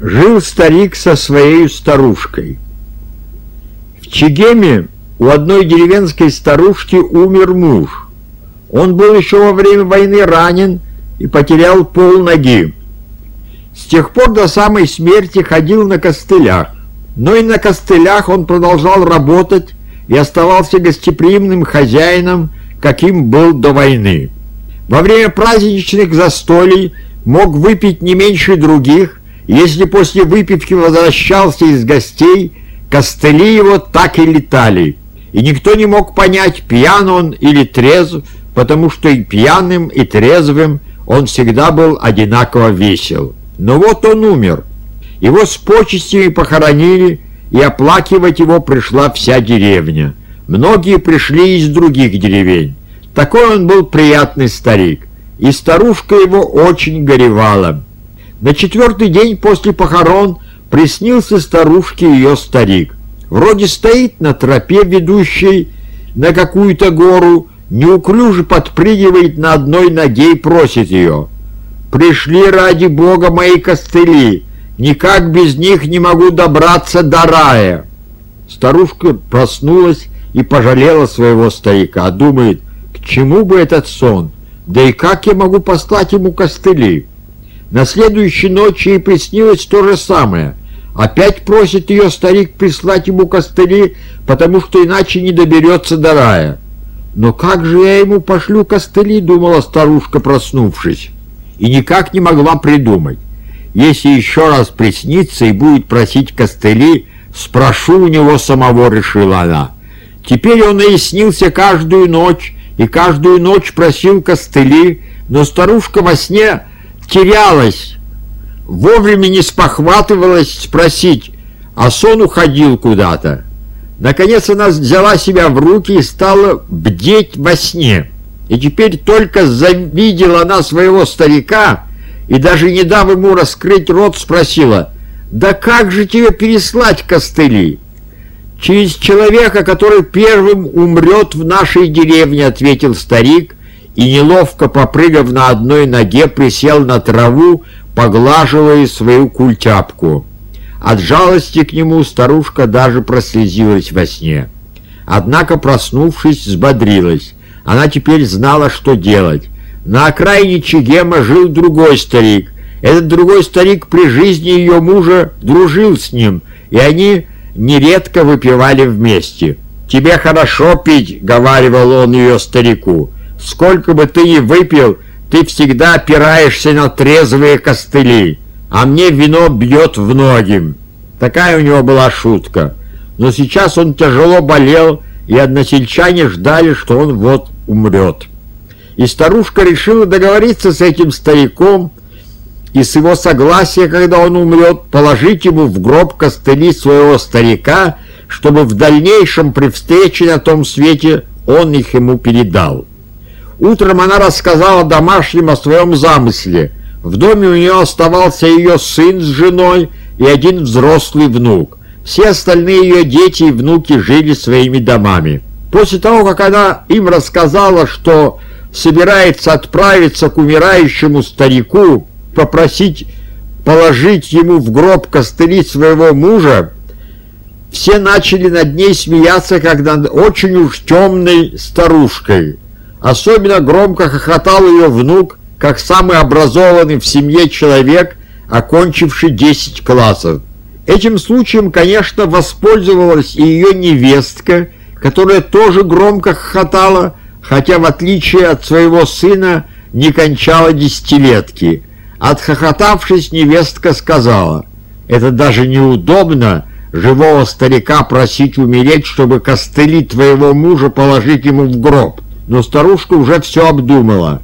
Жил старик со своей старушкой. В Чегеме у одной деревенской старушки умер муж. Он был еще во время войны ранен и потерял пол ноги. С тех пор до самой смерти ходил на костылях. Но и на костылях он продолжал работать и оставался гостеприимным хозяином, каким был до войны. Во время праздничных застолий мог выпить не меньше других, если после выпивки возвращался из гостей, костыли его так и летали, и никто не мог понять, пьян он или трезв, потому что и пьяным, и трезвым он всегда был одинаково весел. Но вот он умер. Его с почестями похоронили, и оплакивать его пришла вся деревня. Многие пришли из других деревень. Такой он был приятный старик, и старушка его очень горевала. На четвертый день после похорон приснился старушке ее старик. Вроде стоит на тропе, ведущей на какую-то гору, неуклюже подпрыгивает на одной ноге и просит ее. «Пришли ради Бога мои костыли, никак без них не могу добраться до рая». Старушка проснулась и пожалела своего старика, думает, к чему бы этот сон, да и как я могу послать ему костыли. На следующей ночи ей приснилось то же самое. Опять просит ее старик прислать ему костыли, потому что иначе не доберется до рая. «Но как же я ему пошлю костыли?» — думала старушка, проснувшись, и никак не могла придумать. «Если еще раз приснится и будет просить костыли, спрошу у него самого», — решила она. Теперь он и снился каждую ночь, и каждую ночь просил костыли, но старушка во сне терялась, вовремя не спохватывалась спросить, а сон уходил куда-то. Наконец она взяла себя в руки и стала бдеть во сне. И теперь только завидела она своего старика и даже не дав ему раскрыть рот, спросила, «Да как же тебе переслать костыли?» «Через человека, который первым умрет в нашей деревне», — ответил старик, и, неловко попрыгав на одной ноге, присел на траву, поглаживая свою культяпку. От жалости к нему старушка даже прослезилась во сне. Однако, проснувшись, взбодрилась. Она теперь знала, что делать. На окраине Чегема жил другой старик. Этот другой старик при жизни ее мужа дружил с ним, и они нередко выпивали вместе. «Тебе хорошо пить», — говаривал он ее старику. «Сколько бы ты ни выпил, ты всегда опираешься на трезвые костыли, а мне вино бьет в ноги». Такая у него была шутка. Но сейчас он тяжело болел, и односельчане ждали, что он вот умрет. И старушка решила договориться с этим стариком, и с его согласия, когда он умрет, положить ему в гроб костыли своего старика, чтобы в дальнейшем при встрече на том свете он их ему передал. Утром она рассказала домашним о своем замысле. В доме у нее оставался ее сын с женой и один взрослый внук. Все остальные ее дети и внуки жили своими домами. После того, как она им рассказала, что собирается отправиться к умирающему старику, попросить положить ему в гроб костыли своего мужа, все начали над ней смеяться, как над очень уж темной старушкой. Особенно громко хохотал ее внук, как самый образованный в семье человек, окончивший 10 классов. Этим случаем, конечно, воспользовалась и ее невестка, которая тоже громко хохотала, хотя в отличие от своего сына не кончала десятилетки. Отхохотавшись, невестка сказала, «Это даже неудобно живого старика просить умереть, чтобы костыли твоего мужа положить ему в гроб». Но старушка уже все обдумала.